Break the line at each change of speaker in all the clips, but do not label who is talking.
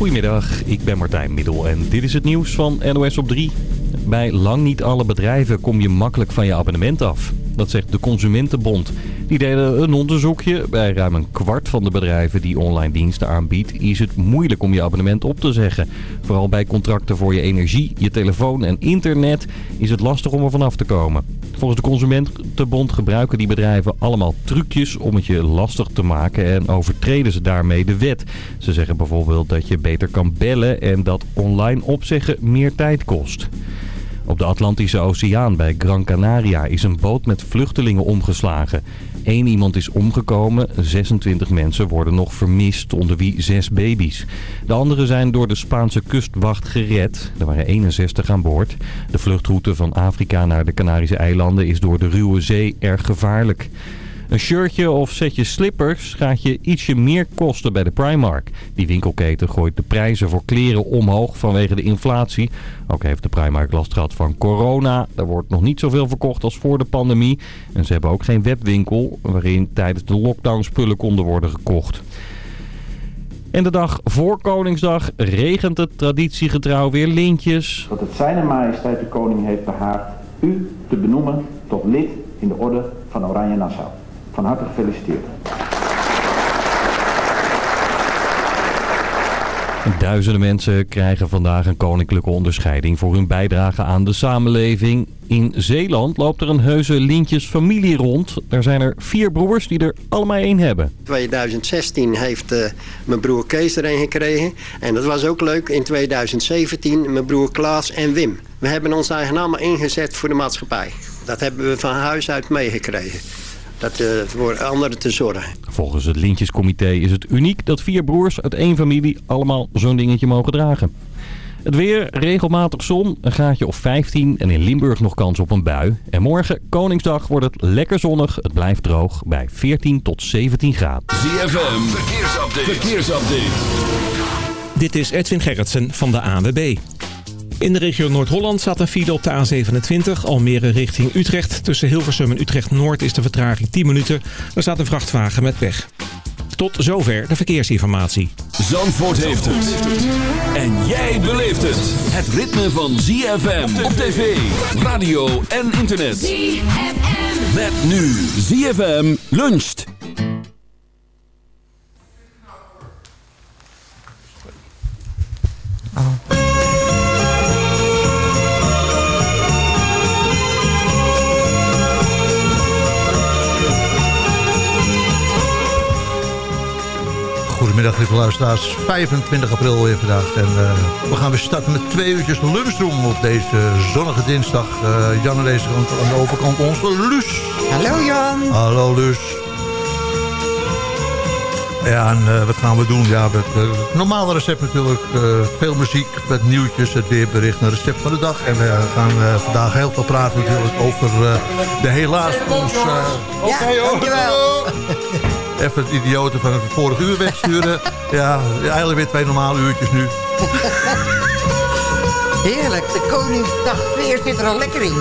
Goedemiddag, ik ben Martijn Middel en dit is het nieuws van NOS op 3. Bij lang niet alle bedrijven kom je makkelijk van je abonnement af. Dat zegt de Consumentenbond. Die deden een onderzoekje. Bij ruim een kwart van de bedrijven die online diensten aanbiedt... is het moeilijk om je abonnement op te zeggen. Vooral bij contracten voor je energie, je telefoon en internet... is het lastig om er vanaf te komen. Volgens de Consumentenbond gebruiken die bedrijven allemaal trucjes om het je lastig te maken en overtreden ze daarmee de wet. Ze zeggen bijvoorbeeld dat je beter kan bellen en dat online opzeggen meer tijd kost. Op de Atlantische Oceaan bij Gran Canaria is een boot met vluchtelingen omgeslagen. Eén iemand is omgekomen, 26 mensen worden nog vermist, onder wie zes baby's. De anderen zijn door de Spaanse kustwacht gered. Er waren 61 aan boord. De vluchtroute van Afrika naar de Canarische eilanden is door de ruwe zee erg gevaarlijk. Een shirtje of setje slippers gaat je ietsje meer kosten bij de Primark. Die winkelketen gooit de prijzen voor kleren omhoog vanwege de inflatie. Ook heeft de Primark last gehad van corona. Er wordt nog niet zoveel verkocht als voor de pandemie. En ze hebben ook geen webwinkel waarin tijdens de lockdown spullen konden worden gekocht. En de dag voor Koningsdag regent het traditiegetrouw weer lintjes.
Dat het zijn majesteit de koning heeft behaagd u te benoemen tot lid in de orde van Oranje Nassau. Van harte gefeliciteerd.
Duizenden mensen krijgen vandaag een koninklijke onderscheiding voor hun bijdrage aan de samenleving. In Zeeland loopt er een heuse lintjesfamilie rond. Er zijn er vier broers die er allemaal één hebben.
2016 heeft uh, mijn broer Kees er een gekregen. En dat was ook leuk. In 2017 mijn broer Klaas en Wim. We hebben ons eigenlijk allemaal ingezet voor de maatschappij. Dat hebben we van huis uit meegekregen dat, uh, voor anderen te zorgen.
Volgens het Lintjescomité is het uniek dat vier broers uit één familie allemaal zo'n dingetje mogen dragen. Het weer, regelmatig zon, een graadje of 15 en in Limburg nog kans op een bui. En morgen, Koningsdag, wordt het lekker zonnig. Het blijft droog bij 14 tot 17 graden.
ZFM, verkeersupdate. verkeersupdate.
Dit is Edwin Gerritsen van de ANWB. In de regio Noord-Holland staat een file op de A27, Almere richting Utrecht. Tussen Hilversum en Utrecht-Noord is de vertraging 10 minuten. Er staat een vrachtwagen met pech. Tot zover de verkeersinformatie.
Zandvoort heeft het. En jij beleeft het. Het ritme van ZFM op tv, radio en internet. ZFM. Met nu ZFM luncht.
Oh. Goedemiddag lieve luisteraars, 25 april weer vandaag. En uh, we gaan weer starten met twee uurtjes lunchroom op deze zonnige dinsdag. Uh, Jan aan deze kant, aan de overkant onze Luus.
Hallo Jan.
Hallo Luus. Ja, en uh, wat gaan we doen? Ja, het normale recept natuurlijk. veel muziek, met nieuwtjes, het weerbericht, een recept van de dag. En we gaan vandaag heel veel praten natuurlijk over de helaas ons...
ja, okay, dankjewel.
even het idiote van het vorige uur wegsturen. ja, eigenlijk weer twee normale uurtjes nu.
Heerlijk, de Koningsdagfeer zit er al lekker in.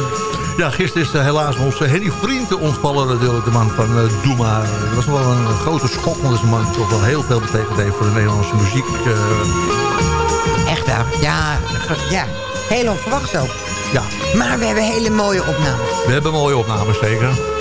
Ja, gisteren is uh, helaas onze Henny Vrienden ontvallen natuurlijk, de man van uh, Doema. Dat was wel een grote schok, want deze man toch wel heel veel betekend heeft voor de Nederlandse muziek. Uh...
Echt waar, ja, ja, heel onverwacht ook.
Ja.
Maar we hebben hele mooie opnames.
We hebben mooie opnames, zeker.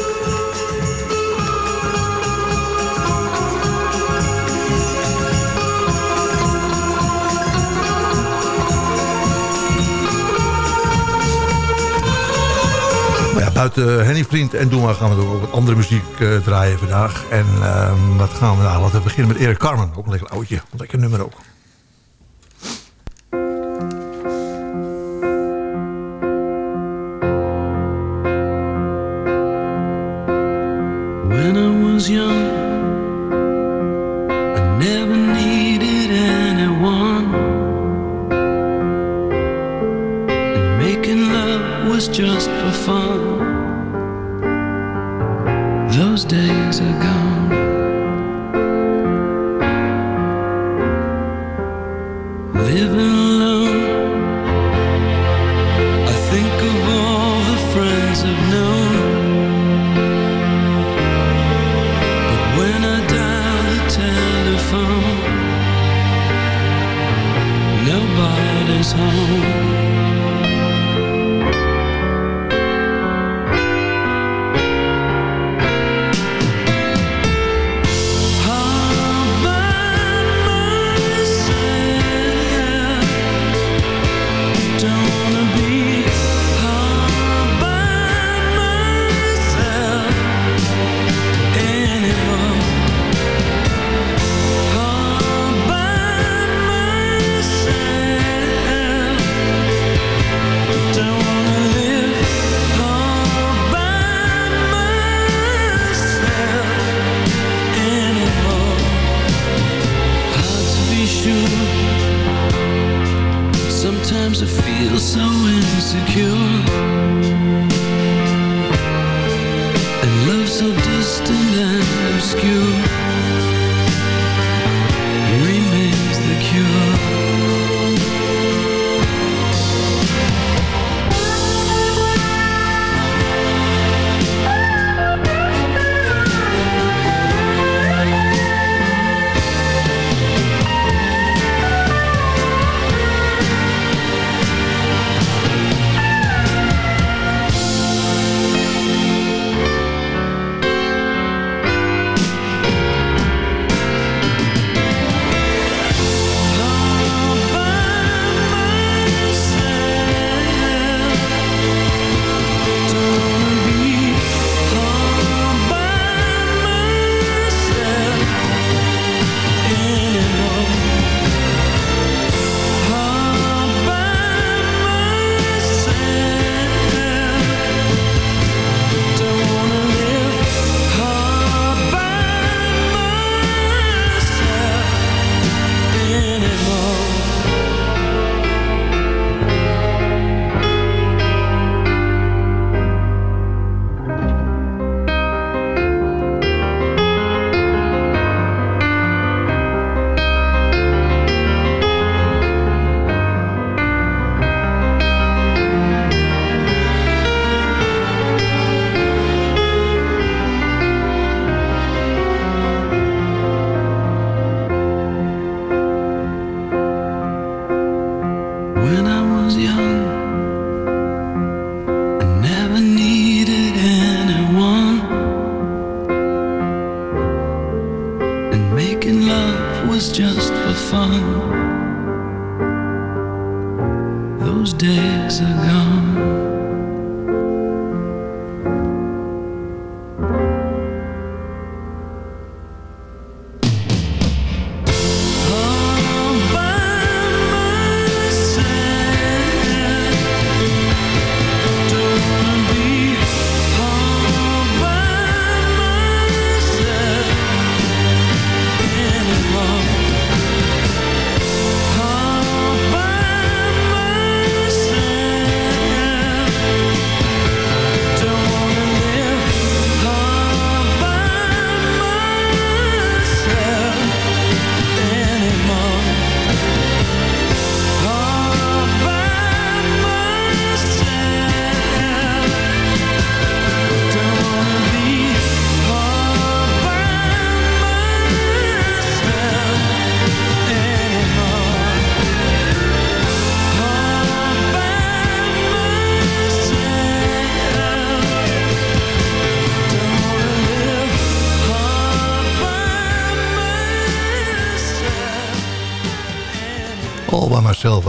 Buiten Henny Vriend en Doe maar gaan we ook wat andere muziek uh, draaien vandaag. En uh, wat gaan we nou? Laten we beginnen met Erik Carmen. Ook een lekker oudje. Een lekker nummer ook.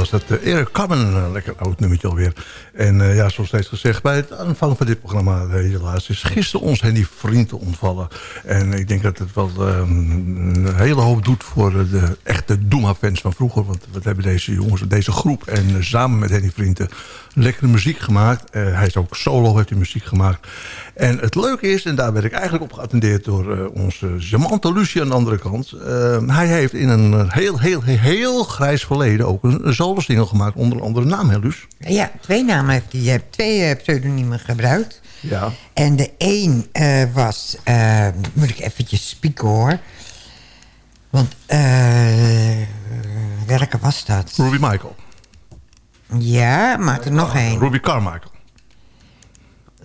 Dat uh, Eric Carmen, een lekker oud nummertje alweer. En uh, ja, zoals steeds gezegd, bij het aanvang van dit programma... Helaas is gisteren ons Henny Vrienden ontvallen. En ik denk dat het wel een hele hoop doet voor de echte Doema-fans van vroeger. Want wat hebben deze jongens, deze groep en samen met Henny Vrienden... lekkere muziek gemaakt. hij is ook solo, heeft hij muziek gemaakt. En het leuke is, en daar werd ik eigenlijk op geattendeerd... door onze charmante Lucie aan de andere kant. hij heeft in een heel, heel, heel, heel grijs verleden ook een, een solo-single gemaakt... onder een andere naam, hè, Luus?
Ja, twee namen heeft hij. Je hebt twee pseudoniemen gebruikt.
Ja.
En de een uh, was... Moet ik eventjes spieken, hoor. Want, welke was dat?
Ruby Michael.
Ja, maar er nog één.
Ruby Carmichael.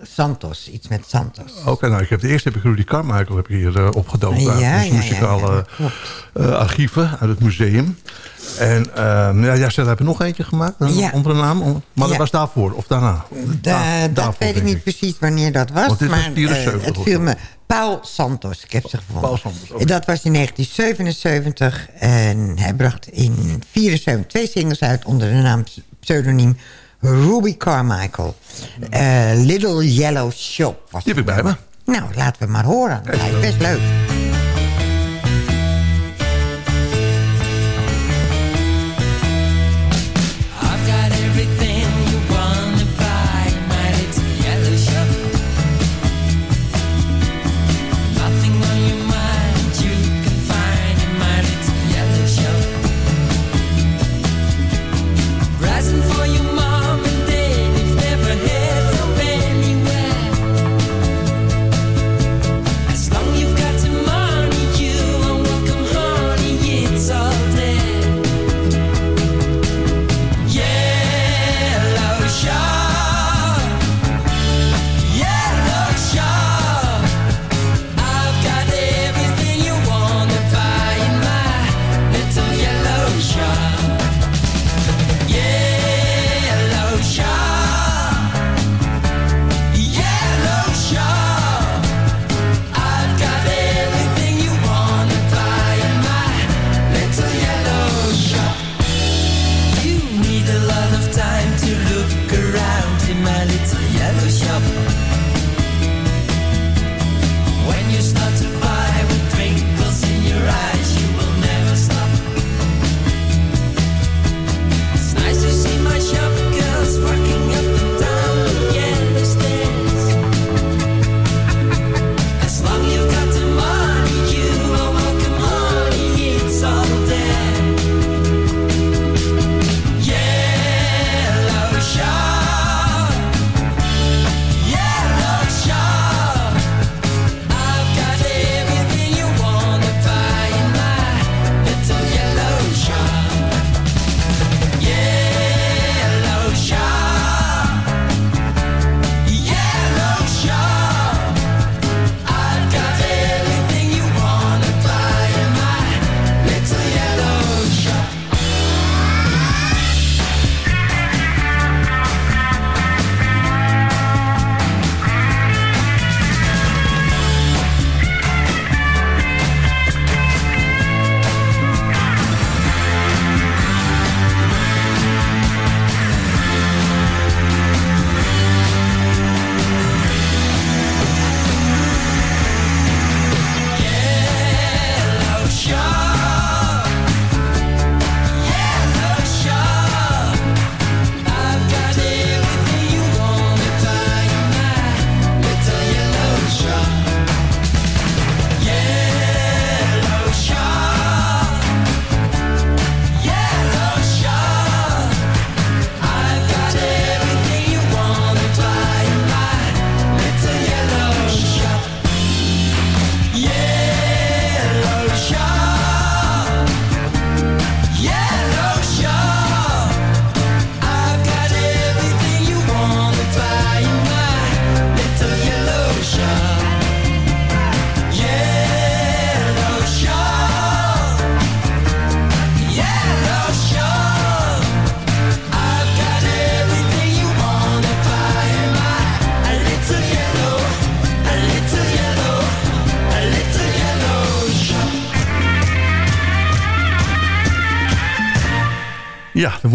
Santos. Iets met Santos.
Oké, nou, ik heb de eerste heb ik Rudy Carmichael heb ik hier uh, opgedoken.
Ja,
uit
ja,
muzikale
ja,
uh, archieven uit het museum. En uh, ja, jij heb je nog eentje gemaakt een, onder een naam? Maar dat was daarvoor of daarna?
Da-
Da-
dat
daarvoor,
weet ik niet precies wanneer dat was.
Want dit
maar eh,
74
het
of
viel me... Paul Santos, ik heb ze gevonden.
Paul Santos.
Dat was in 1977. En hij bracht in 74 twee singles uit onder de naam pseudoniem Ruby Carmichael. Eh, Little Yellow Shop was
Die heb ik bij me.
Nou, laten we maar horen. Dat lijkt best leuk.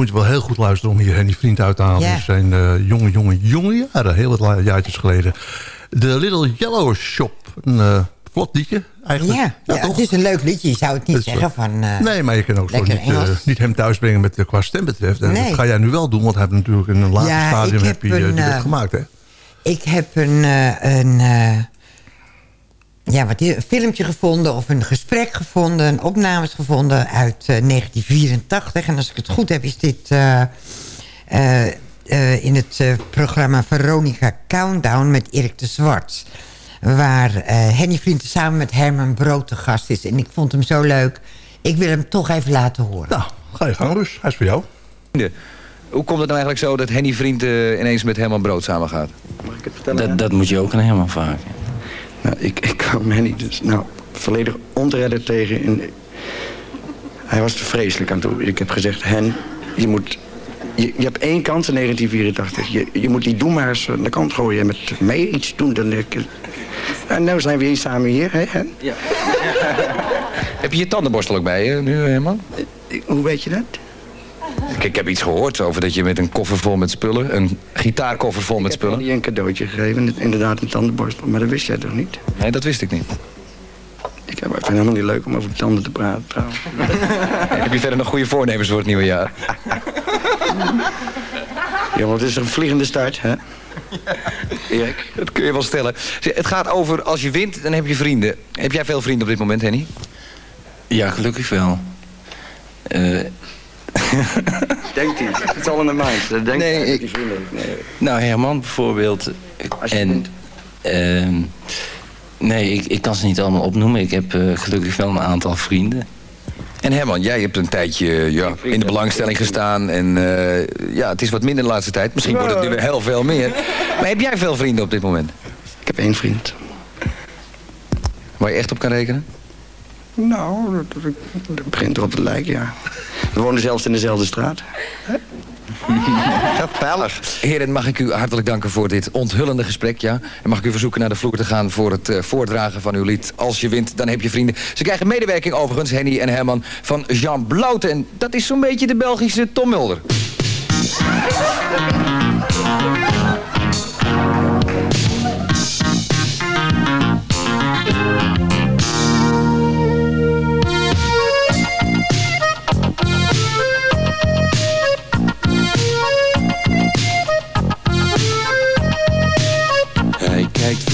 Moet je wel heel goed luisteren om hier Henny Vriend uit te halen.
Ja.
in zijn eh, jonge, jonge, jonge jaren. Heel wat jaartjes geleden. De Little Yellow Shop. Een eh, vlot liedje eigenlijk.
Ja, ja,
toch?
het is een leuk liedje. Je zou het niet
Het is
zeggen van... eh,
nee, maar je kan ook zo niet, eh, niet hem thuisbrengen met, eh, qua stem betreft. En
Nee.
dat ga jij nu wel doen, want hij heeft natuurlijk in een later
Ja,
stadium heb je eh,
een, eh,
dat gemaakt. Hè?
Ik heb een, eh, een, eh, ja, wat, een filmpje gevonden of een gesprek gevonden... een opnames gevonden uit eh, 1984. En als ik het goed heb, is dit eh, eh, eh, in het eh, programma Veronica Countdown met Erik de Zwart. Waar eh, Henny Vrienden samen met Herman Brood te gast is. En ik vond hem zo leuk. Ik wil hem toch even laten horen.
Nou, ga je gang dus. Hij is voor jou.
Hoe komt het nou eigenlijk zo dat Henny Vriend eh, ineens met Herman Brood samengaat?
Mag ik het vertellen?
Dat, dat moet je ook aan helemaal vaak.
Nou, ik, ik kwam Henny dus nou, volledig onteredden tegen. En hij was er vreselijk aan toe. Ik heb gezegd, Hen, je moet... Je, je hebt één kans in 1984. Je, je moet die doen maar eens aan de kant gooien en met mij iets doen. Dan, ik, en nu zijn we hier samen hier, hè, Hen?
Ja. Heb je je tandenborstel ook bij je nu, Herman?
Hoe weet je dat?
Ik, ik heb iets gehoord over dat je met een koffer vol met spullen, een gitaarkoffer vol met
Ik heb
spullen.
je een cadeautje gegeven, inderdaad een tandenborstel. Maar dat wist jij toch niet?
Nee, dat wist ik niet.
Ik vind het helemaal niet leuk om over tanden te praten, trouwens.
Heb je verder nog goede voornemens voor het nieuwe jaar?
Ja, want het is een vliegende start, hè?
Erik, dat kun je wel stellen. Het gaat over als je wint, dan heb je vrienden. Heb jij veel vrienden op dit moment, Henny?
Ja, gelukkig wel. Eh,
Denkt hij. Het is al in de mind. Denkt
Nee, ik- nou, Herman bijvoorbeeld. En, ehm, nee, ik, ik kan ze niet allemaal opnoemen. Ik heb eh, gelukkig wel een aantal vrienden.
En Herman, jij hebt een tijdje ja, in de belangstelling gestaan. En eh, ja, het is wat minder de laatste tijd. Misschien wordt het nu weer heel veel meer. Maar heb jij veel vrienden op dit moment?
Ik heb één vriend.
Waar je echt op kan rekenen?
Nou, dat, dat- dat begint erop te lijken, ja. We wonen zelfs in dezelfde straat.
Geweldig. Heren, mag ik u hartelijk danken voor dit onthullende gesprek. Ja? En mag ik u verzoeken naar de vloer te gaan voor het eh, voordragen van uw lied. Als je wint, dan heb je vrienden. Ze krijgen medewerking overigens, Henny en Herman, van Jean Blouten. En dat is zo'n beetje de Belgische Tom Mulder.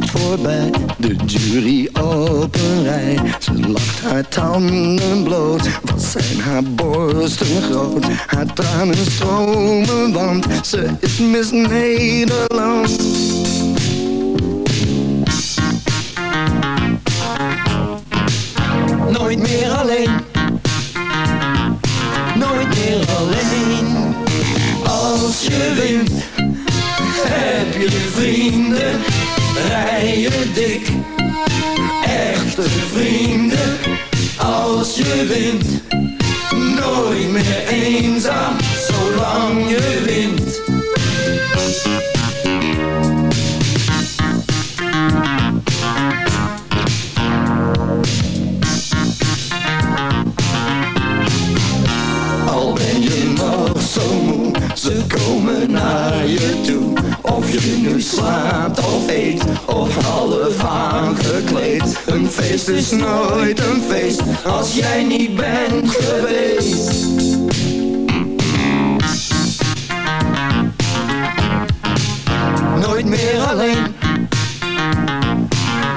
Voorbij, de jury op een rij. Ze lacht haar tanden bloot, wat zijn haar borsten groot. Haar tranen stromen, want ze is Miss Nederland.
Of eet, of half aangekleed. Een feest is nooit een feest, als jij niet bent geweest. Nooit meer alleen,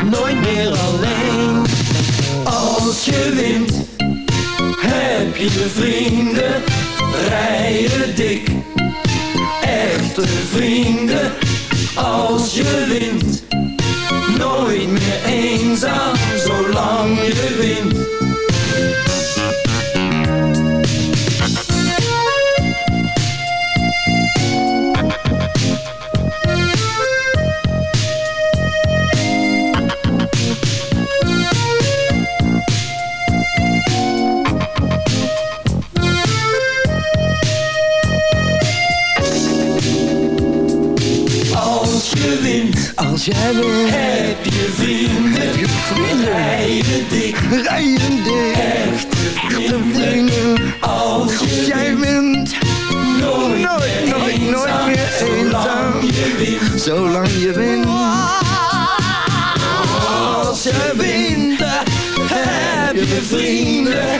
nooit meer alleen. Als je wint, heb je vrienden, rij je dik. Echte vrienden, als je wint. Nooit meer eenzaam, zolang je wint. Als
jij wint,
heb je vrienden,
heb je vrienden.
rij je dik.
Rij je dik,
Echte vrienden, als
Als jij
wint,
wint,
nooit,
nooit,
meer
nooit, nooit meer eenzaam.
zolang je wint.
zolang je wint.
Als je wint, heb je vrienden,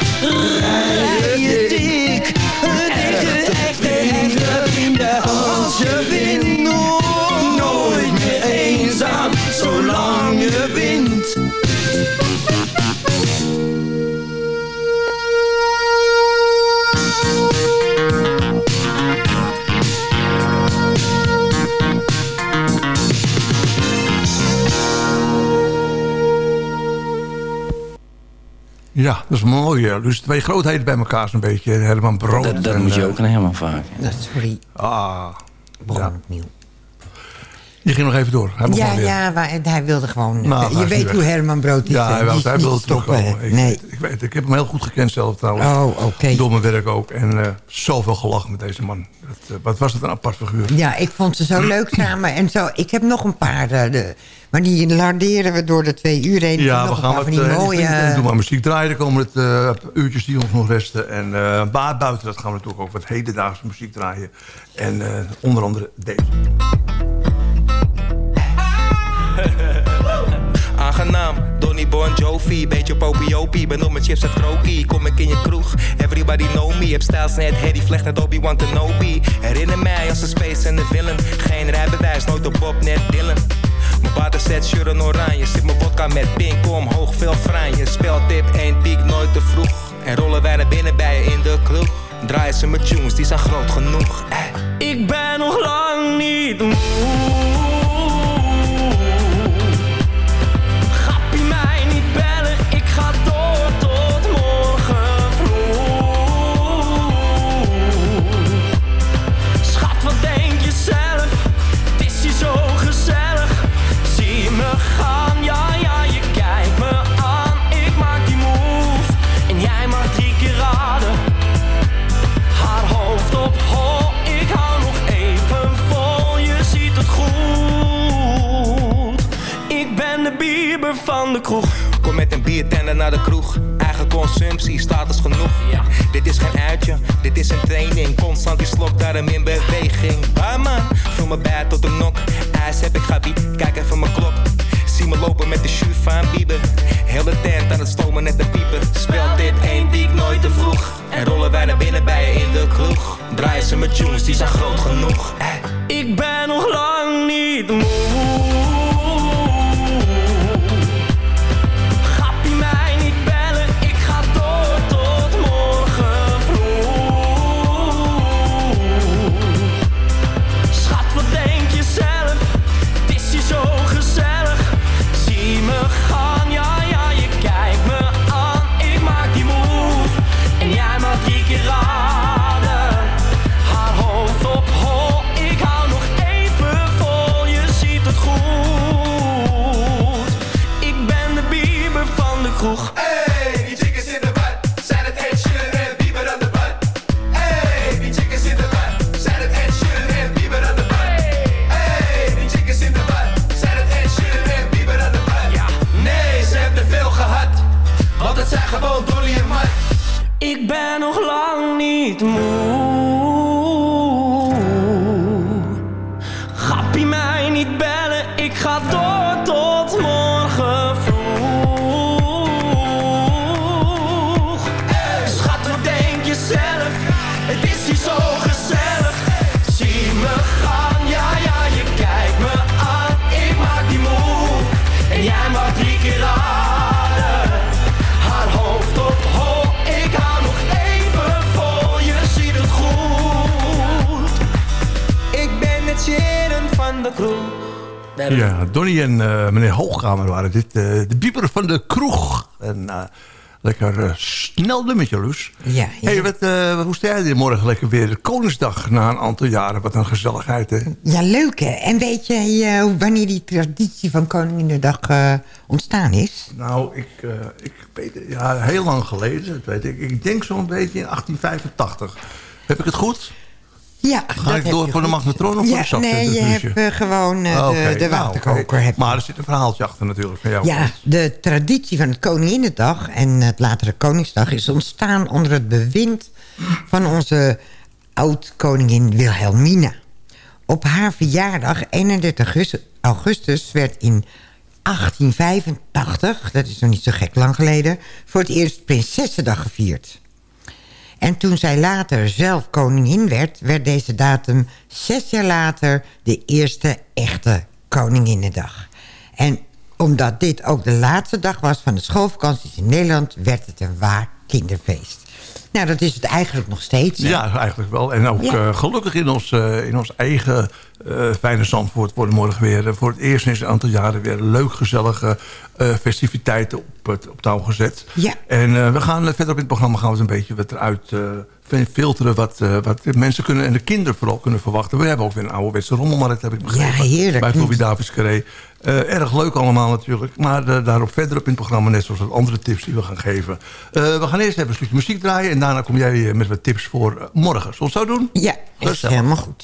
Ja, dat is mooi. ja. Dus twee grootheden bij elkaar zo'n beetje. Herman Brood.
Dat, dat
en,
moet je
eh,
ook een helemaal vaak.
Dat, sorry,
Ah, ja. Je ging nog even door. Hij
Ja, ja, maar hij wilde gewoon...
Nou,
je weet hoe. Herman Brood is.
Ja, hij, wou,
Die
hij wilde terugkomen. Ik,
nee.
ik, weet, ik heb hem heel goed gekend zelf trouwens.
Oh, oké.
Door mijn werk ook. En eh, zoveel gelachen met deze man. Dat, eh, wat was het een apart figuur.
Ja, ik vond ze zo leuk samen. En zo, ik heb nog een paar. eh, de, maar die larderen we door de twee uur heen.
Ja, we
nog
gaan wat
paar van die mooie...
en doe maar muziek draaien. De komende eh, uurtjes die ons nog resten. En buiten dat gaan we natuurlijk ook wat hedendaagse muziek draaien. En onder andere deze.
Aangenaam, Donny Bon Jovi, beetje popiopie, ben op mijn chips uit krokie. Kom ik in je kroeg, everybody know me. Heb stijls net Harry Vlecht net Obi-Wan Kenobi. Herinner mij als een space en de villain. Geen rijbewijs, nooit op Bob, net Dylan. Mijn water zet in oranje, zit mijn vodka met pink omhoog, veel franje. Speltip, één piek, nooit te vroeg. En rollen wij naar binnen bij je in de kroeg. Draaien ze mijn tunes, die zijn groot genoeg. Eh. Ik ben nog lang niet moe. Van de kroeg. Kom met een biertender naar de kroeg. Eigen consumptie, status genoeg. Ja. Dit is geen uitje, dit is een training. Constant die slok, daarom in beweging. Barman, vul me bij tot de nok. IJs heb ik gabi, kijk even mijn klok. Zie me lopen met de shoe van Bieber. Heel de tent aan het stomen net de pieper. Speelt dit één piek nooit te vroeg. En rollen wij naar binnen bij je in de kroeg. Draaien ze met tunes, die zijn groot genoeg. Ik ben nog lang niet moe. En
eh, meneer Hoogkamer waren dit. eh, de bieber van de kroeg. En eh, lekker snel nummertje, Loes.
Ja, ja.
Hey, wat, hoe sta jij morgen lekker weer? Koningsdag na een aantal jaren. Wat een gezelligheid, hè?
Ja, leuk hè. En weet je wanneer die traditie van Koninginnedag ontstaan is?
Nou, ik, ik weet ja, heel lang geleden, dat weet ik. Ik denk zo'n beetje in 1885. Heb ik het goed?
Ja,
Ga ik door
je
voor de
goed.
magnetroon of
ja,
voor de zachte
Nee, je
diffusie?
hebt eh, gewoon eh, de, de
nou,
waterkoker. je.
Maar er zit een verhaaltje achter natuurlijk van jou.
Ja, de traditie van het Koninginnedag en het latere Koningsdag... is ontstaan onder het bewind van onze oud-koningin Wilhelmina. Op haar verjaardag, 31 augustus- augustus, werd in 1885... dat is nog niet zo gek lang geleden... voor het eerst Prinsessendag gevierd. En toen zij later zelf koningin werd... werd deze datum zes jaar later de eerste echte Koninginnedag. En omdat dit ook de laatste dag was van de schoolvakanties in Nederland... werd het een waar kinderfeest. Nou, dat is het eigenlijk nog steeds. hè?
Ja, eigenlijk wel. En ook
Ja.
eh, gelukkig in ons, eh, in ons eigen eh, Fijne Zandvoort worden morgen weer voor het eerst sinds een aantal jaren weer leuk gezellige festiviteiten op, het, op touw gezet.
Ja.
En we gaan verder op in het programma gaan we een beetje wat eruit filteren wat, wat mensen kunnen en de kinderen vooral kunnen verwachten. We hebben ook weer een ouderwetse rommelmarkt, heb ik begrepen.
Ja, heerlijk.
Bij Louis Davids Carré. Eh, erg leuk allemaal natuurlijk. Maar eh, daarop verder op in het programma, net zoals wat andere tips die we gaan geven. Eh, we gaan eerst even een stukje muziek draaien. En daarna kom jij met wat tips voor morgen. Zullen we het zo doen?
Ja, is helemaal goed.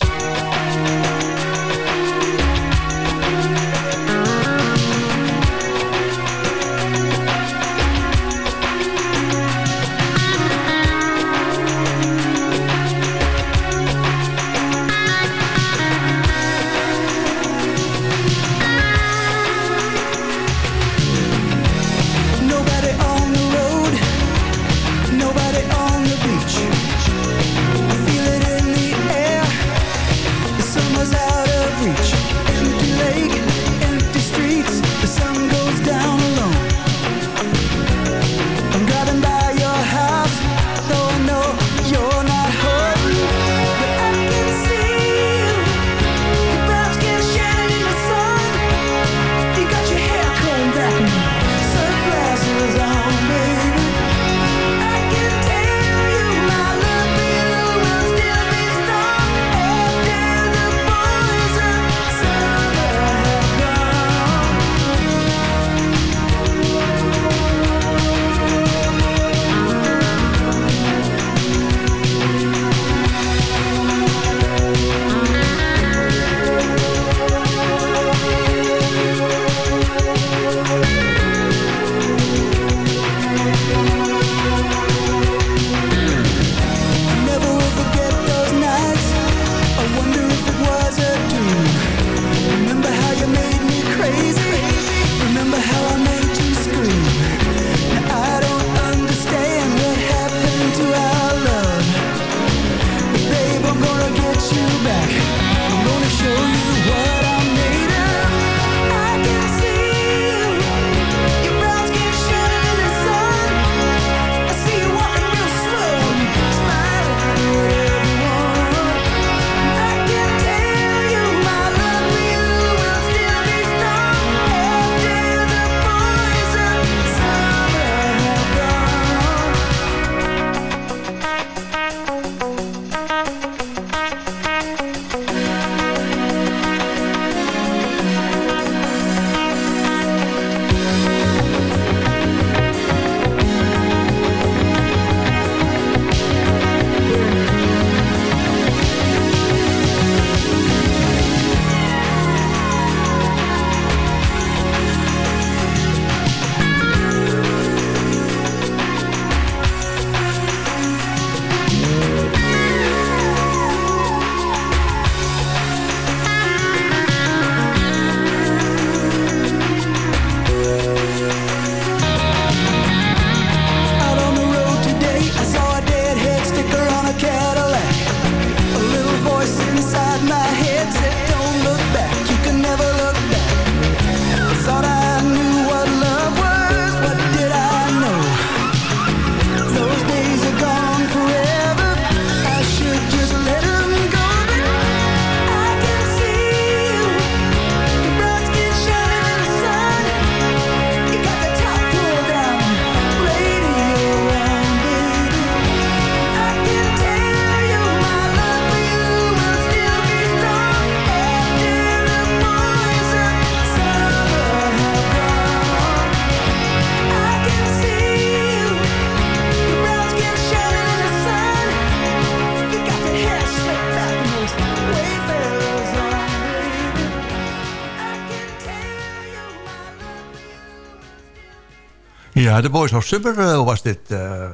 Ja, de Boys of Summer eh, was dit. eh.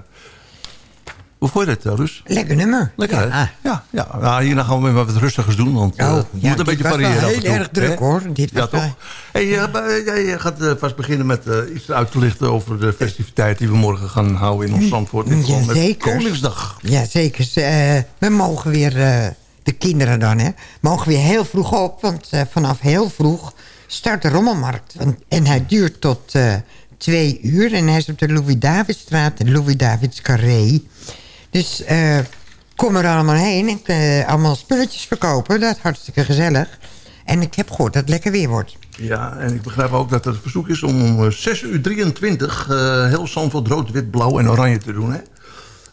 hoe vond je dit, eh, Ruus?
Lekker nummer.
Lekker, hè?
Ja.
Ja, ja. Nou, hierna gaan we weer wat rustigers doen, want
Oh,
het
ja,
moet een beetje variëren. af
heel
en toe,
erg druk,
hè?
hoor. Dit
ja, toch? Hey, jij gaat eh, vast beginnen met iets uit te lichten over de festiviteit die we morgen gaan houden in ons Zandvoort.
Ja, zeker.
Koningsdag.
Ja, zeker. Ze, we mogen weer, de kinderen dan, hè, mogen weer heel vroeg op. Want vanaf heel vroeg start de rommelmarkt. Want- en hij duurt tot twee uur. En hij is op de Louis-Davidstraat en Louis-Davids Carré. Dus eh,
kom er allemaal heen. Ik, eh, allemaal spulletjes verkopen. Dat is hartstikke gezellig. En ik heb gehoord dat het lekker weer wordt.
Ja, en ik begrijp ook dat het verzoek is om om eh, 6 uur 23 eh, heel Zandvoort rood, wit, blauw en oranje te doen. Hè?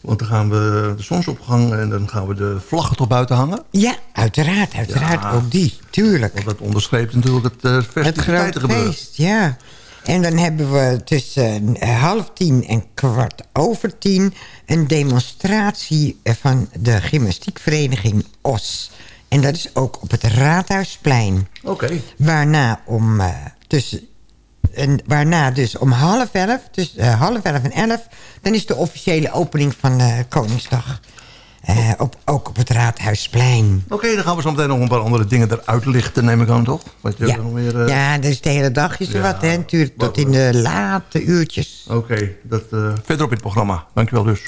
Want dan gaan we de zonsopgang en dan gaan we de vlaggen toch buiten hangen.
Ja, uiteraard. Uiteraard
Ja.
ook die. Tuurlijk.
Want dat onderstreept natuurlijk het uh,
Het
festiviteiten
grote
gebeuren.
feest, ja. En dan hebben we tussen eh, half tien en kwart over tien... een demonstratie eh, van de gymnastiekvereniging OS. En dat is ook op het Raadhuisplein.
Oké.
Waarna om... eh, tussen en waarna dus om half elf, dus half elf en elf... dan is de officiële opening van Koningsdag. Eh, op, ook op het Raadhuisplein.
Oké, dan gaan we zo meteen nog een paar andere dingen eruit lichten, neem ik aan, toch?
Ja.
hebt nog meer... eh,
ja, dus de hele dag is er
Ja.
wat, hè? Natuurlijk tot in de late uurtjes.
Oké, dat eh, verderop in het programma. Dankjewel dus.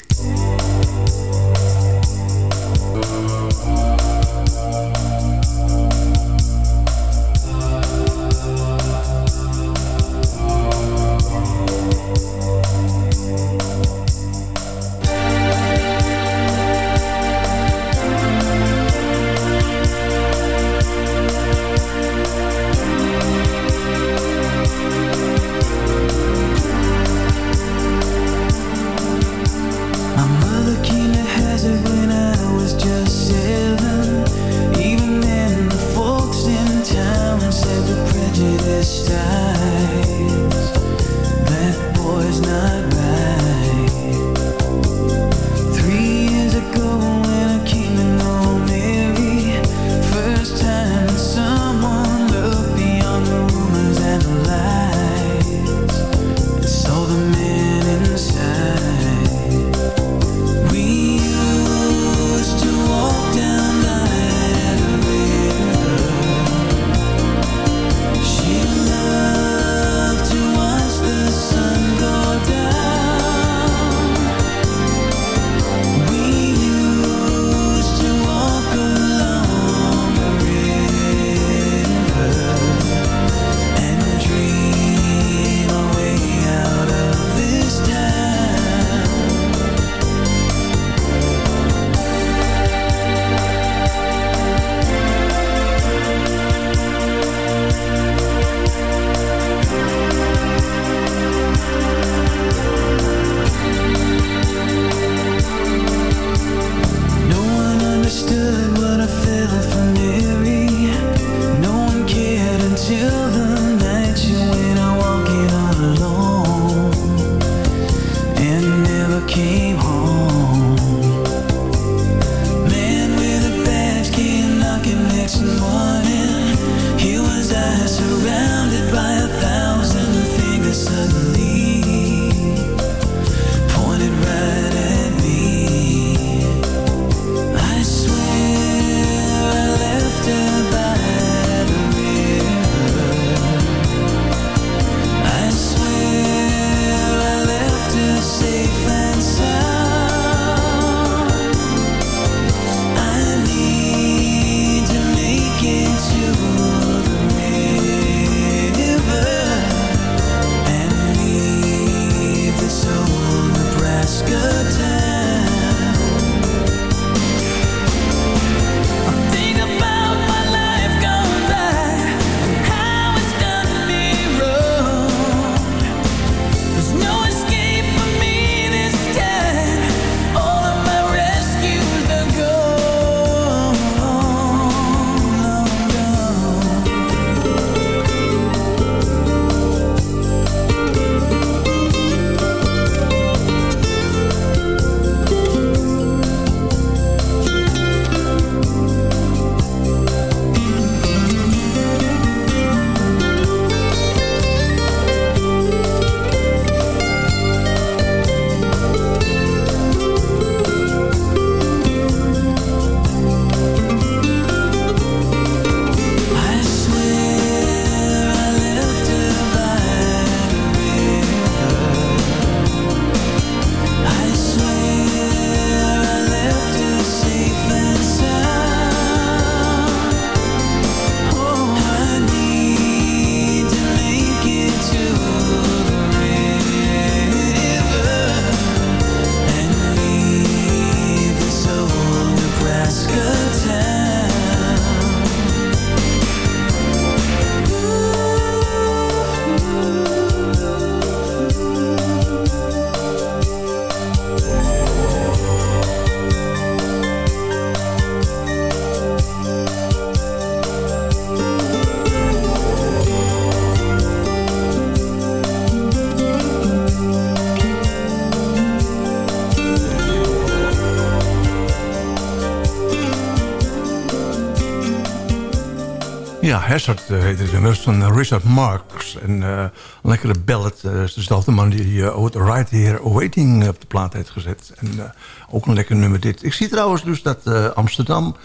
Hazard uh, heet het nummer. van Richard Marx. En uh, een lekkere ballad. Uh, is dezelfde man die uh, Right Here Waiting op de plaat heeft gezet. En ook een lekker nummer dit. Ik zie trouwens dus dat Amsterdam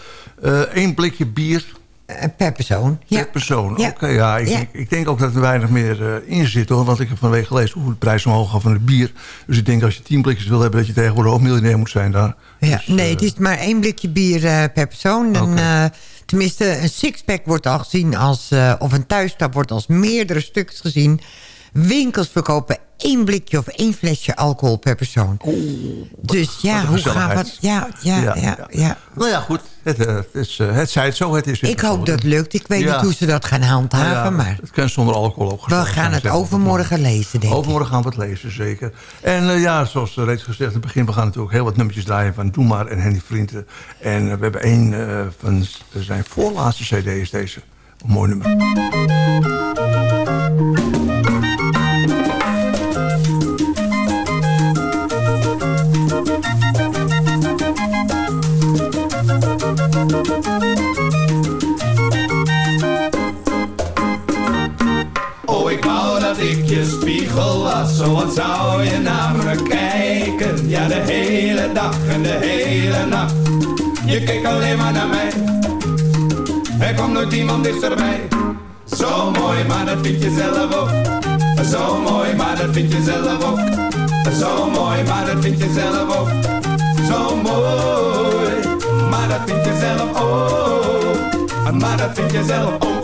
één blikje bier...
per persoon. Ja.
Per persoon, ja. oké. ja, ik, ja. Ik, ik, denk ook dat er weinig meer in zit hoor. Want ik heb van week gelezen hoe de prijs omhoog gaat van het bier. Dus ik denk als je tien blikjes wil hebben... dat je tegenwoordig ook miljonair moet zijn daar.
Ja, dus, nee, het is maar één blikje bier per persoon. Dan... Okay. Tenminste, een sixpack wordt al gezien als... Uh, of een thuisstap wordt als meerdere stukjes gezien. Winkels verkopen één blikje of één flesje alcohol per persoon.
Oh,
dus ja, hoe gaat het? Ja, ja, ja, ja, ja.
Nou ja, goed. Het, het, is, het zij het zo, het is
Ik hoop dat het lukt. Ik weet niet hoe ze dat gaan handhaven. Maar
het kan zonder alcohol ook
We gaan het overmorgen lezen, denk
Overmorgen gaan we het lezen, zeker. En uh, ja, zoals reeds gezegd in het begin... we gaan natuurlijk heel wat nummertjes draaien van Doe Maar en Henny Vrienden. En uh, we hebben één uh, van zijn voorlaatste cd is deze. Een mooi nummer.
Spiegel was, zo wat zou je naar me kijken? Ja, de hele dag en de hele nacht, je keek alleen maar naar mij. Er kwam nooit iemand dichterbij. Zo mooi, maar dat vind je zelf ook. Zo mooi, maar dat vind je zelf ook. Zo mooi, maar dat vind je zelf ook. Zo mooi, maar dat vind je zelf ook. Maar dat vind je zelf ook,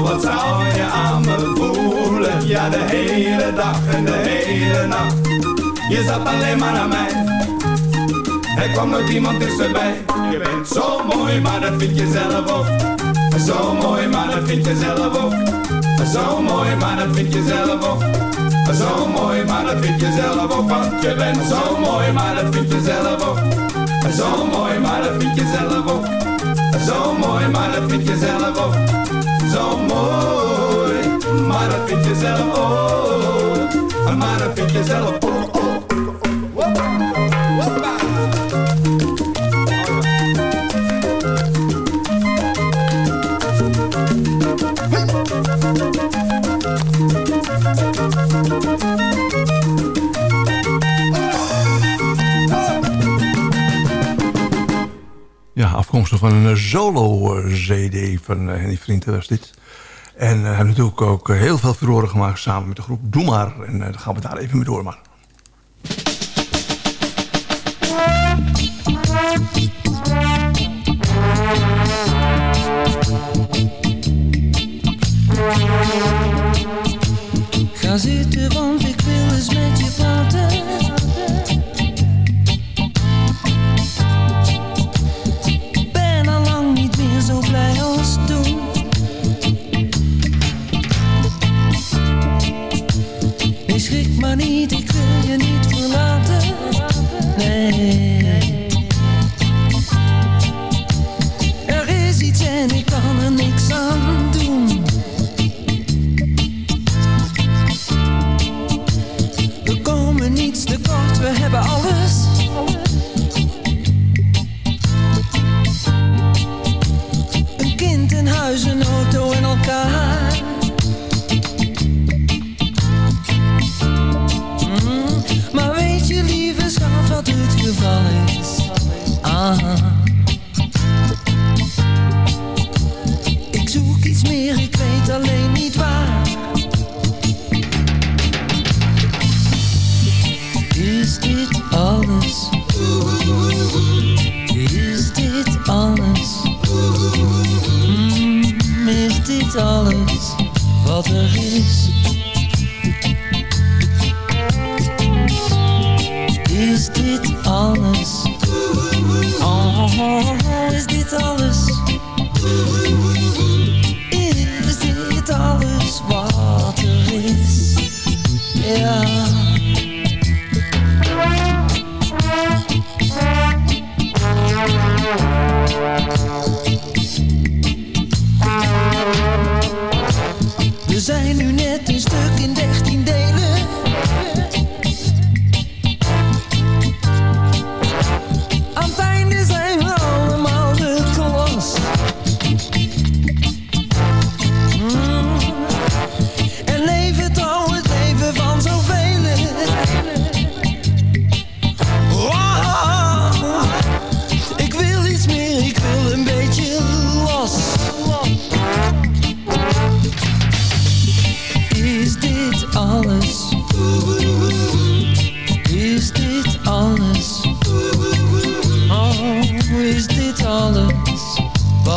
zo wat zou je aan me voelen? Ja, de hele dag en de hele nacht, je zat alleen maar aan mij. Er kwam nooit iemand tussenbij. Je bent zo mooi, maar dat vind je zelf ook. Zo mooi, maar dat vind je zelf ook. Zo mooi, maar dat vind je zelf ook. Zo mooi, maar dat vind je zelf ook. Want je bent zo mooi, maar dat vind je zelf ook. Zo mooi, maar dat vind je zelf ook. Zo mooi, maar dat vind je zelf ook. Zo mooi, maar dat vind je zelf ook. Maar dat vind je zelf ook.
Afkomstig van een solo-CD van uh, Henny Vrienden was dit. En uh, hebben natuurlijk ook heel veel furoren gemaakt samen met de groep Doe Maar. En dan gaan we daar even mee door, man.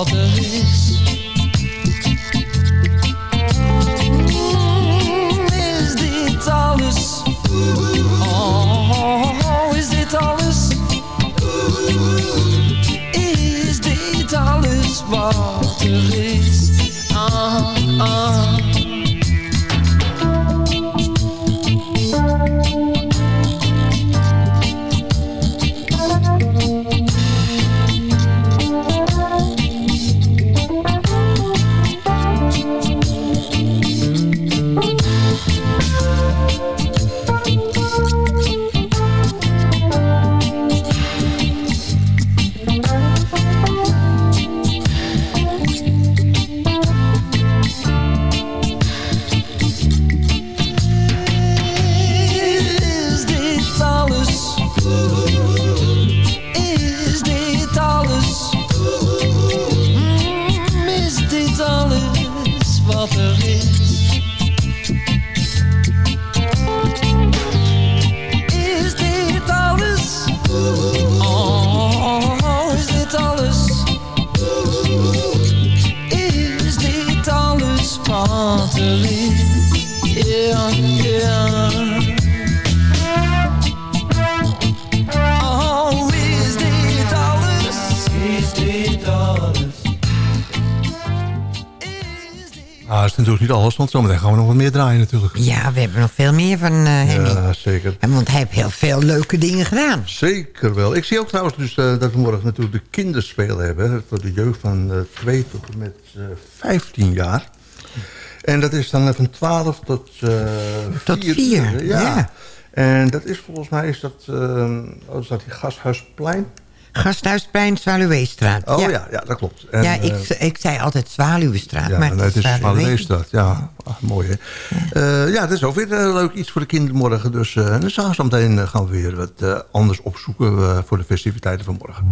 De. Draaien natuurlijk.
Ja, we hebben nog veel meer van eh Henny.
Ja, zeker.
En Want hij heeft heel veel leuke dingen gedaan.
Zeker wel. Ik zie ook trouwens dus, eh, dat we morgen natuurlijk de kinderspelen hebben. Voor de jeugd van eh 2 tot en met eh 15 jaar. En dat is dan van 12 tot
Tot
4
vier,
uur,
ja.
En dat is volgens mij is dat, eh, oh, is dat die Gasthuisplein.
Gasthuisplein, Zwaluweestraat.
Oh ja,
ja.
ja, dat klopt. En,
ja,
eh,
ik, ik zei altijd Zwaluwestraat,
ja,
maar
het is
Zwaluwe-
Zwaluweestraat. Ja, ah, mooi hè. Eh, ja, het is ook weer eh, leuk iets voor de kinderen morgen. Dus dus zo meteen gaan we weer wat anders opzoeken voor de festiviteiten van morgen.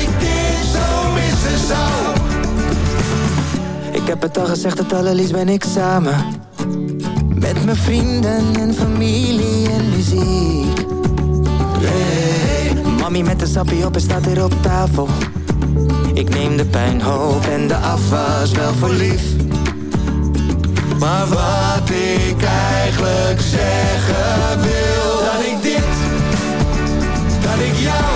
ik dit zo. Ik
heb het al gezegd, het allerliefst ben ik samen. Met mijn vrienden en familie en muziek. Hey, Mami met de sappie op en staat hier op tafel. Ik neem de pijn, hoop en de afwas wel voor lief.
Maar wat ik eigenlijk zeggen wil Dat ik dit, dat ik jou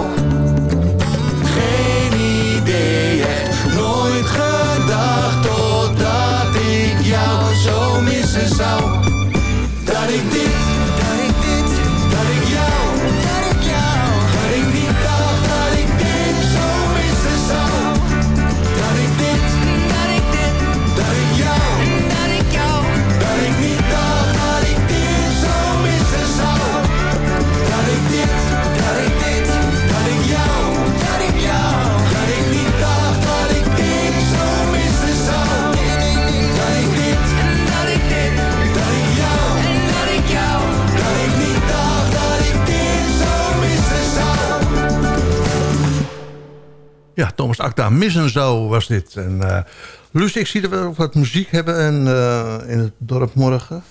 Ja, Thomas Acta, Missen Zo was dit. En, eh Luus, ik zie dat we ook wat muziek hebben en, eh, in het dorp morgen.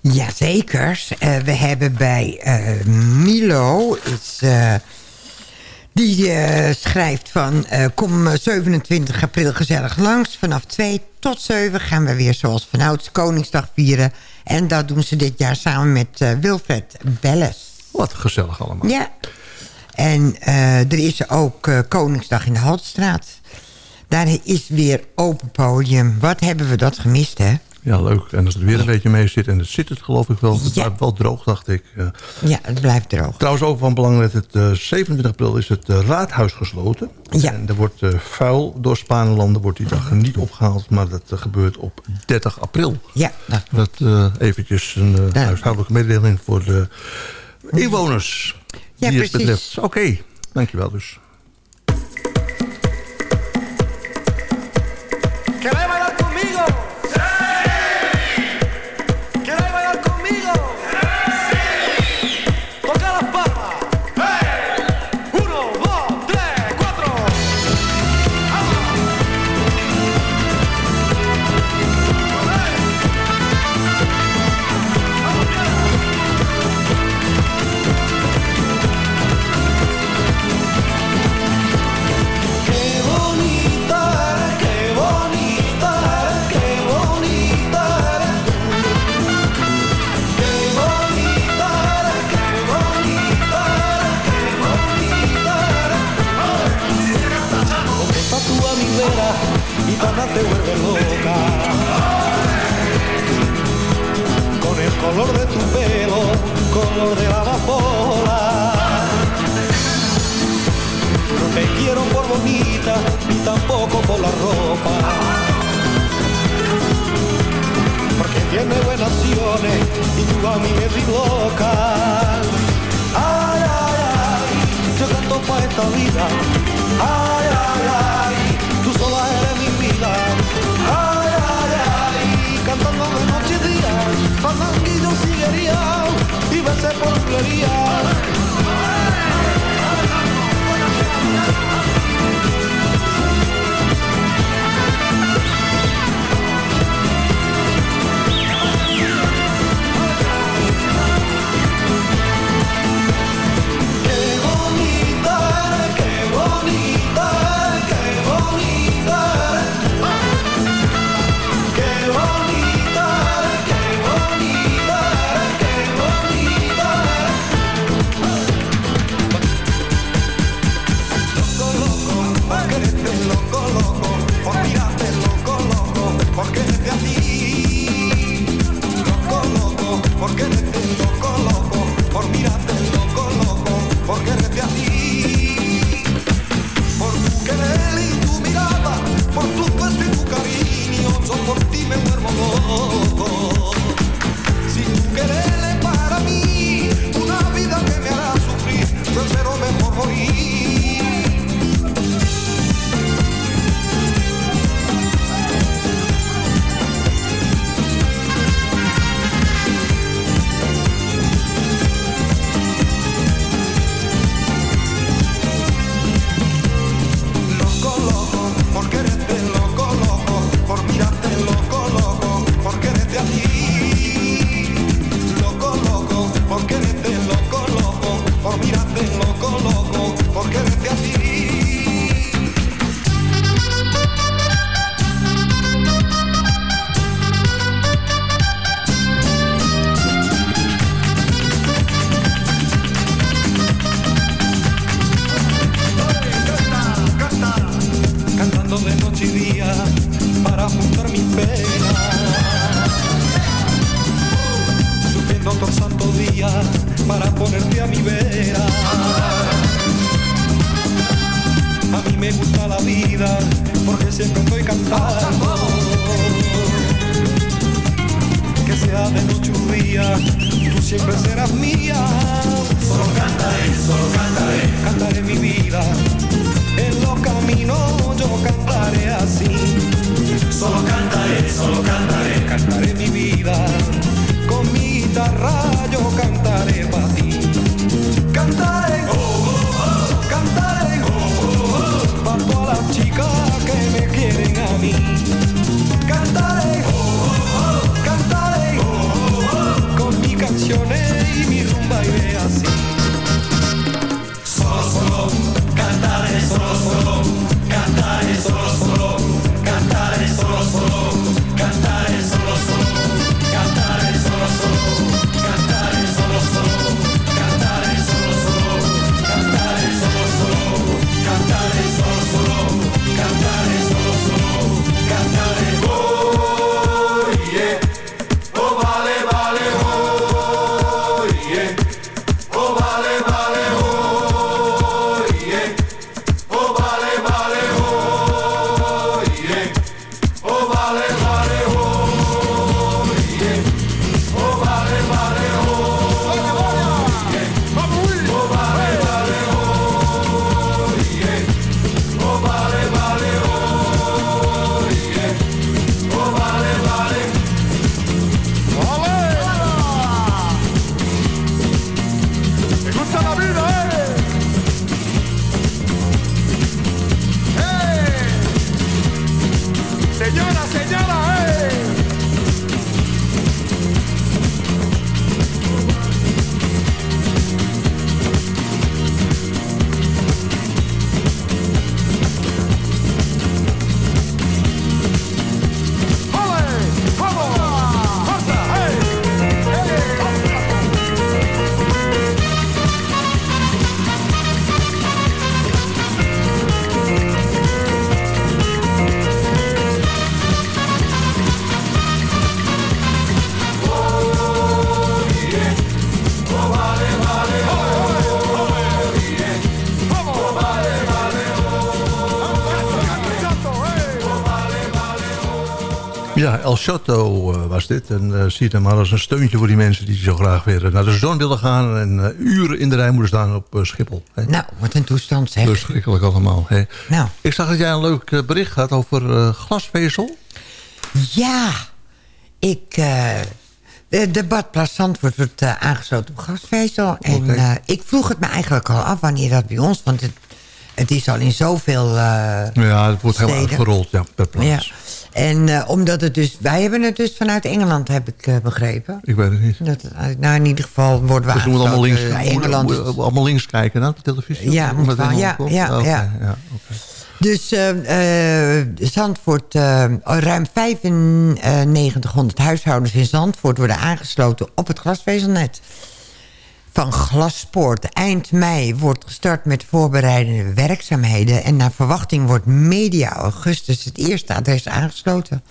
Jazeker. Eh we hebben bij Milo... Is, Die schrijft van... kom eh, 27 april gezellig langs. Vanaf 2 tot 7 gaan we weer zoals vanouds Koningsdag vieren. En dat doen ze dit jaar samen met Wilfred Belles.
Wat gezellig allemaal.
Ja. En eh, er is ook eh, Koningsdag in de Haltstraat. Daar is weer open podium. Wat hebben we dat gemist, hè?
Ja, leuk. En als het weer een beetje mee zit, en dat zit het geloof ik wel. Het blijft wel droog, dacht ik. Eh,
Ja, het blijft droog.
Trouwens ook van belang, dat het eh, 27 april is het raadhuis gesloten.
Ja.
En er wordt vuil door Spanelanden wordt die dag niet opgehaald. Maar dat gebeurt op 30 april.
Ja.
Dat eh, eventjes een huishoudelijke mededeling voor de inwoners.
Ja,
die het
precies.
betreft. Oké, dankjewel dus.
Color de tu pelo, color de la amapola. No te quiero por bonita, ni tampoco por la ropa. Porque tiene buenas acciones y tú a mí me loca. Ay, ay, ay, yo canto pa' esta vida. Ay, ay, ay, tú sola eres mi vida. Ay, ay, ay, cantando de noche y siguería y besé Qué para ponerte a mi vera. A mí me gusta la vida porque siempre estoy cantando. Que sea de noche o día, tú siempre serás mía. Solo cantaré, solo cantaré, cantaré mi vida. En los caminos yo cantaré así. Solo cantaré, solo cantaré, cantaré mi vida. Yo cantaré ti. Cantaré, oh, oh, oh, oh, oh, oh, para todas las chicas que me quieren a mí. Cantaré, oh, cantaré, con mis canciones y mi rumba iré así.
El Chateau eh, was dit. En eh zie het maar als een steuntje voor die mensen die zo graag weer naar de zon willen gaan. En eh, uren in de rij moeten staan op Schiphol. Hè.
Nou, wat een toestand zeg.
Verschrikkelijk allemaal. Hè.
Nou.
Ik zag dat jij een leuk bericht had over glasvezel.
Ja, ik... de, badplaats Zandvoort wordt aangesloten op gasvezel. En ik vroeg het me eigenlijk al af wanneer dat bij ons... want het, het is al in zoveel
Ja, het wordt helemaal
steden.
uitgerold ja, per plaats.
Ja. En eh, omdat het dus... Wij hebben het dus vanuit Engeland, heb ik eh, begrepen.
Ik weet het niet.
Dat, uit- nou, in ieder geval worden we
Dus we moeten allemaal links,
Engeland
allemaal links kijken naar de televisie?
Ja, moet wel. Ja, ja,
Oké,
ja.
ja.
Dus eh, eh, Zandvoort, eh, ruim 9500 huishoudens in Zandvoort worden aangesloten op het glasvezelnet. Van Glaspoort. Eind mei wordt gestart met voorbereidende werkzaamheden. En naar verwachting wordt media augustus het eerste adres aangesloten.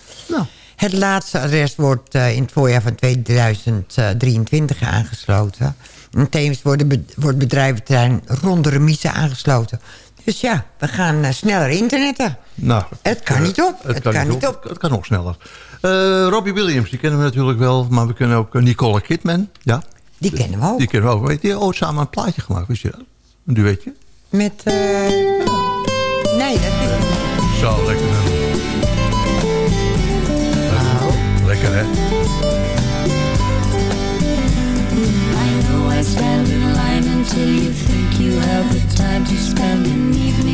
Het laatste adres wordt eh, in het voorjaar van 2023 aangesloten. En tevens worden be wordt bedrijventerrein rond de remise aangesloten. Dus ja, we gaan eh, sneller internetten.
Nou,
Het kan
eh,
niet op. Het kan niet op.
Het kan nog sneller. Eh, Robbie Williams, die kennen we natuurlijk wel. Maar we kennen ook eh, Nicole Kidman. Ja.
Die kennen we ook.
Die kennen we ook. Weet je, ooit samen een plaatje gemaakt, wist je dat? Een duetje.
Met... eh, Nee, dat is niet.
Zo, lekker. hè? Lekker, hè?
I know I stand in line until you think you have the time to spend an evening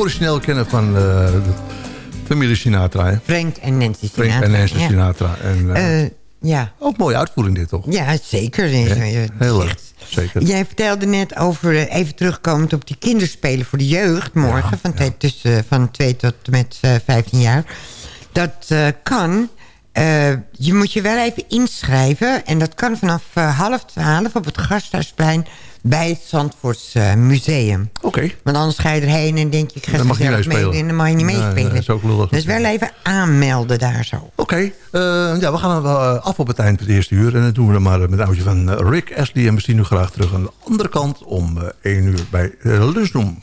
origineel kennen van eh, de familie Sinatra. Hè?
Frank en Nancy
Frank
Sinatra.
en Nancy
ja.
Sinatra. En, eh,
Eh, ja.
Ook mooie uitvoering dit, toch?
Ja, zeker.
Heel leuk, zeker.
Jij vertelde net over, eh, even terugkomend op die kinderspelen voor de jeugd morgen. van, twee- tussen, van 2 tot met eh, 15 jaar. Dat eh, kan. eh, je moet je wel even inschrijven. En dat kan vanaf eh, half twaalf op het Gasthuisplein bij het Zandvoorts eh, Museum.
Oké.
Want anders ga je erheen en denk je, ik ga
Dan mag je niet
mee en dan mag je niet
Nee,
meespelen.
dat is ook lullig
dus wel even aanmelden daar zo.
Oké, eh, ja, we gaan wel eh, af op het eind van het eerste uur. En dat doen we dan maar met een oudje van Rick Astley. En we zien u graag terug aan de andere kant om eh 1 uur bij Lusnoem.